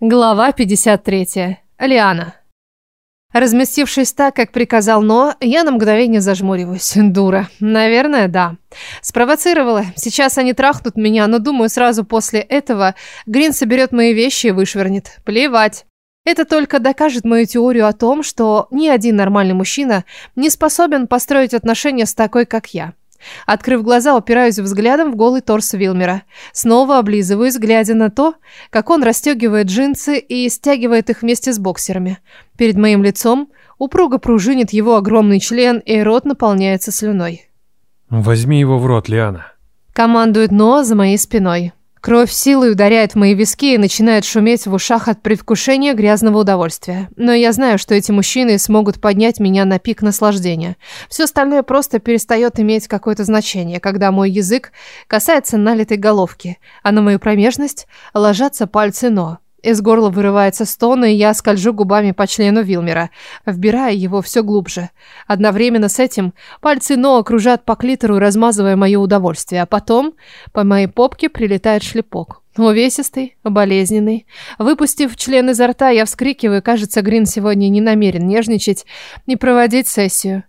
Глава 53. Лиана. Разместившись так, как приказал Но, я на мгновение зажмуриваюсь. Дура. Наверное, да. Спровоцировала. Сейчас они трахнут меня, но думаю, сразу после этого Грин соберет мои вещи и вышвырнет. Плевать. Это только докажет мою теорию о том, что ни один нормальный мужчина не способен построить отношения с такой, как я. Открыв глаза, упираюсь взглядом в голый торс Вилмера. Снова облизываюсь, глядя на то, как он расстегивает джинсы и стягивает их вместе с боксерами. Перед моим лицом упруго пружинит его огромный член, и рот наполняется слюной. «Возьми его в рот, Лиана», — командует Ноа за моей спиной. Кровь силой ударяет в мои виски и начинает шуметь в ушах от предвкушения грязного удовольствия. Но я знаю, что эти мужчины смогут поднять меня на пик наслаждения. Все остальное просто перестает иметь какое-то значение, когда мой язык касается налитой головки, а на мою промежность ложатся пальцы Но. Из горла вырывается стон, и я скольжу губами по члену Вилмера, вбирая его все глубже. Одновременно с этим пальцы Ноа кружат по клитору, размазывая мое удовольствие, а потом по моей попке прилетает шлепок. Увесистый, болезненный. Выпустив член изо рта, я вскрикиваю, кажется, Грин сегодня не намерен нежничать, не проводить сессию.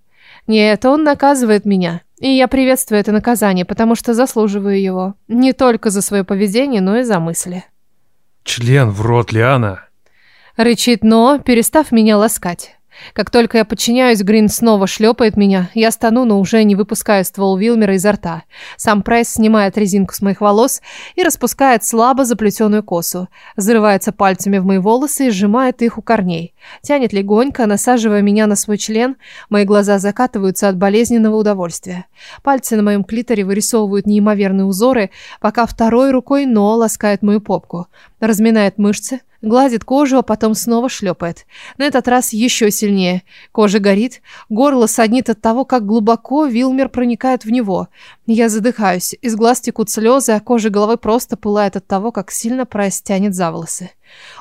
Нет, он наказывает меня. И я приветствую это наказание, потому что заслуживаю его. Не только за свое поведение, но и за мысли. «Член в рот, Лиана!» Рычит Но, перестав меня ласкать. Как только я подчиняюсь, Грин снова шлепает меня. Я стану, но уже не выпускаю ствол Вилмера изо рта. Сам Прайс снимает резинку с моих волос и распускает слабо заплетенную косу. Зарывается пальцами в мои волосы и сжимает их у корней. Тянет легонько, насаживая меня на свой член. Мои глаза закатываются от болезненного удовольствия. Пальцы на моем клиторе вырисовывают неимоверные узоры, пока второй рукой Но ласкает мою попку. Разминает мышцы, Гладит кожу, а потом снова шлепает. На этот раз еще сильнее. Кожа горит, горло саднит от того, как глубоко Вилмер проникает в него. Я задыхаюсь, из глаз текут слезы, а кожа головы просто пылает от того, как сильно Прайс тянет за волосы.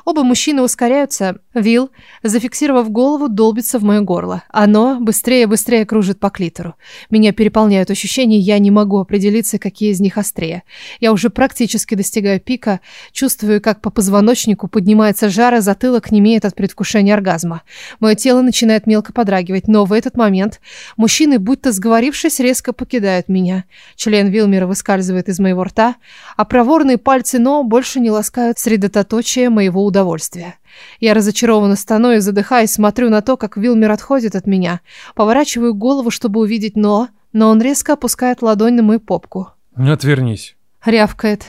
Оба мужчины ускоряются. Вил, зафиксировав голову, долбится в мое горло. Оно быстрее и быстрее кружит по клитору. Меня переполняют ощущения, я не могу определиться, какие из них острее. Я уже практически достигаю пика, чувствую, как по позвоночнику поднимается жар, а затылок немеет от предвкушения оргазма. Мое тело начинает мелко подрагивать, но в этот момент мужчины, будто сговорившись, резко покидают меня. Член Вилмера выскальзывает из моего рта, а проворные пальцы Но больше не ласкают средоточие моего удовольствия. Я разочарованно стану и задыхаясь, смотрю на то, как Вилмер отходит от меня. Поворачиваю голову, чтобы увидеть Но, но он резко опускает ладонь на мою попку. «Отвернись». Рявкает.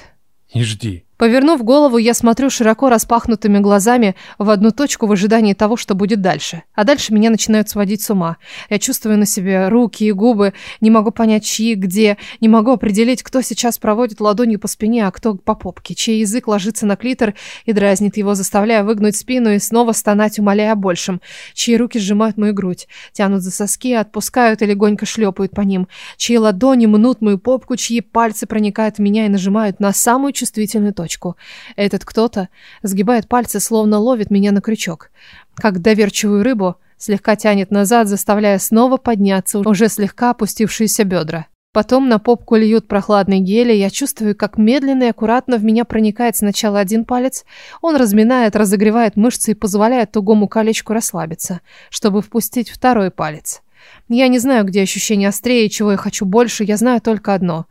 «И жди». Повернув голову, я смотрю широко распахнутыми глазами в одну точку в ожидании того, что будет дальше. А дальше меня начинают сводить с ума. Я чувствую на себе руки и губы, не могу понять, чьи, где, не могу определить, кто сейчас проводит ладонью по спине, а кто по попке, чей язык ложится на клитор и дразнит его, заставляя выгнуть спину и снова стонать, умоляя о большем, чьи руки сжимают мою грудь, тянут за соски, отпускают и легонько шлепают по ним, чьи ладони мнут мою попку, чьи пальцы проникают в меня и нажимают на самую чувствительную точку точку. Этот кто-то сгибает пальцы, словно ловит меня на крючок. Как доверчивую рыбу, слегка тянет назад, заставляя снова подняться уже слегка опустившиеся бедра. Потом на попку льют прохладный гель, и я чувствую, как медленно и аккуратно в меня проникает сначала один палец. Он разминает, разогревает мышцы и позволяет тугому колечку расслабиться, чтобы впустить второй палец. Я не знаю, где ощущение острее, чего я хочу больше, я знаю только одно.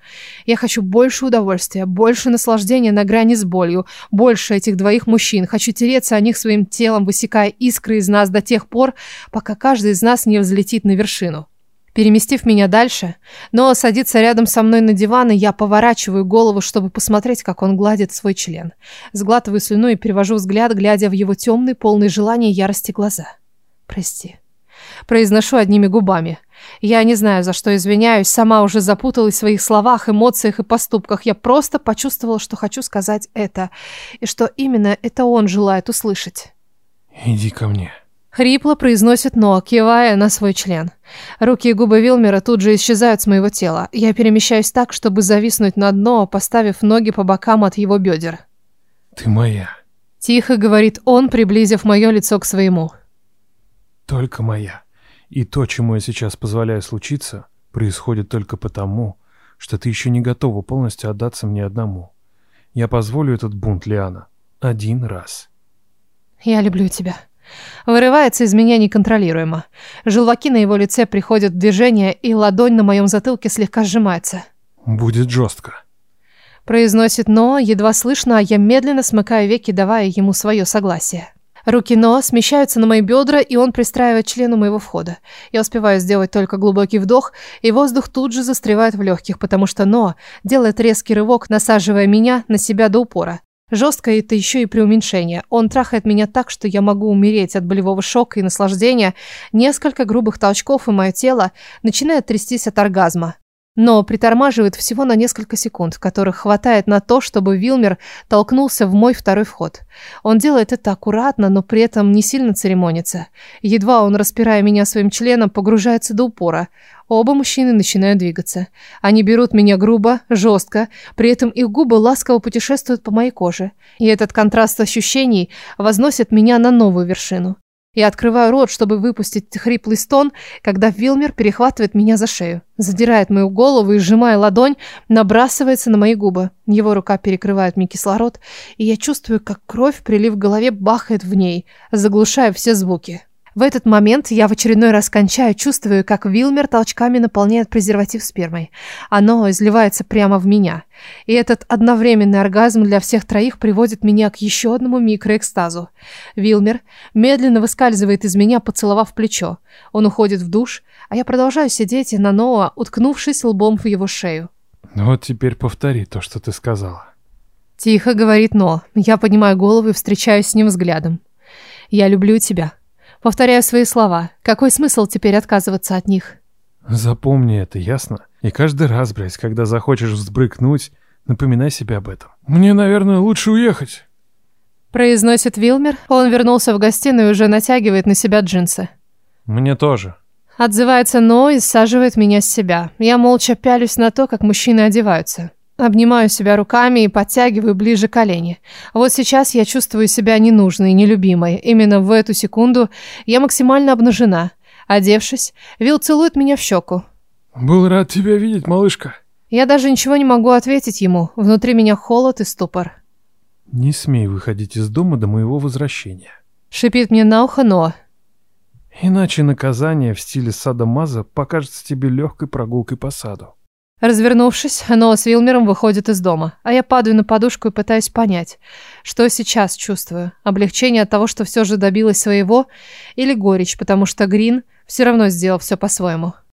Я хочу больше удовольствия, больше наслаждения на грани с болью, больше этих двоих мужчин. Хочу тереться о них своим телом, высекая искры из нас до тех пор, пока каждый из нас не взлетит на вершину. Переместив меня дальше, но садится рядом со мной на диван, и я поворачиваю голову, чтобы посмотреть, как он гладит свой член. Сглатываю слюну и перевожу взгляд, глядя в его темные, полные желания и ярости глаза. «Прости», Произношу одними губами. Я не знаю, за что извиняюсь, сама уже запуталась в своих словах, эмоциях и поступках. Я просто почувствовала, что хочу сказать это, и что именно это он желает услышать. «Иди ко мне». Хрипло произносит Ноа, кивая на свой член. Руки и губы Вилмера тут же исчезают с моего тела. Я перемещаюсь так, чтобы зависнуть на дно, поставив ноги по бокам от его бедер. «Ты моя». Тихо говорит он, приблизив мое лицо к своему. «Только моя». И то, чему я сейчас позволяю случиться, происходит только потому, что ты еще не готова полностью отдаться мне одному. Я позволю этот бунт, Лиана, один раз. Я люблю тебя. Вырывается из меня неконтролируемо. Желваки на его лице приходят в движение, и ладонь на моем затылке слегка сжимается. Будет жестко. Произносит но, едва слышно, а я медленно смыкаю веки, давая ему свое согласие. Руки Но смещаются на мои бедра, и он пристраивает члену моего входа. Я успеваю сделать только глубокий вдох, и воздух тут же застревает в легких, потому что Но делает резкий рывок, насаживая меня на себя до упора. Жестко это еще и преуменьшение. Он трахает меня так, что я могу умереть от болевого шока и наслаждения. Несколько грубых толчков, и мое тело начинает трястись от оргазма. Но притормаживает всего на несколько секунд, которых хватает на то, чтобы Вилмер толкнулся в мой второй вход. Он делает это аккуратно, но при этом не сильно церемонится. Едва он, распирая меня своим членом, погружается до упора. Оба мужчины начинают двигаться. Они берут меня грубо, жестко, при этом их губы ласково путешествуют по моей коже. И этот контраст ощущений возносит меня на новую вершину. Я открываю рот, чтобы выпустить хриплый стон, когда Вилмер перехватывает меня за шею, задирает мою голову и, сжимая ладонь, набрасывается на мои губы. Его рука перекрывает мне кислород, и я чувствую, как кровь, прилив в голове, бахает в ней, заглушая все звуки. В этот момент я в очередной раз кончаю, чувствую, как Вилмер толчками наполняет презерватив спермой. Оно изливается прямо в меня. И этот одновременный оргазм для всех троих приводит меня к еще одному микроэкстазу. Вилмер медленно выскальзывает из меня, поцеловав плечо. Он уходит в душ, а я продолжаю сидеть на Ноа, уткнувшись лбом в его шею. Ну вот теперь повтори то, что ты сказала. Тихо говорит Но. Я поднимаю голову и встречаюсь с ним взглядом. «Я люблю тебя». Повторяю свои слова. Какой смысл теперь отказываться от них? Запомни это, ясно? И каждый раз, блядь, когда захочешь взбрыкнуть, напоминай себе об этом. Мне, наверное, лучше уехать. Произносит Вилмер. Он вернулся в гостиную и уже натягивает на себя джинсы. Мне тоже. Отзывается Но и саживает меня с себя. Я молча пялюсь на то, как мужчины одеваются. Обнимаю себя руками и подтягиваю ближе колени. Вот сейчас я чувствую себя ненужной, нелюбимой. Именно в эту секунду я максимально обнажена. Одевшись, Вил целует меня в щеку. Был рад тебя видеть, малышка. Я даже ничего не могу ответить ему. Внутри меня холод и ступор. Не смей выходить из дома до моего возвращения. Шипит мне на ухо Ноа. Иначе наказание в стиле сада Маза покажется тебе легкой прогулкой по саду. Развернувшись, Ноа с Вилмером выходит из дома, а я падаю на подушку и пытаюсь понять, что сейчас чувствую. Облегчение от того, что все же добилась своего, или горечь, потому что Грин все равно сделал все по-своему.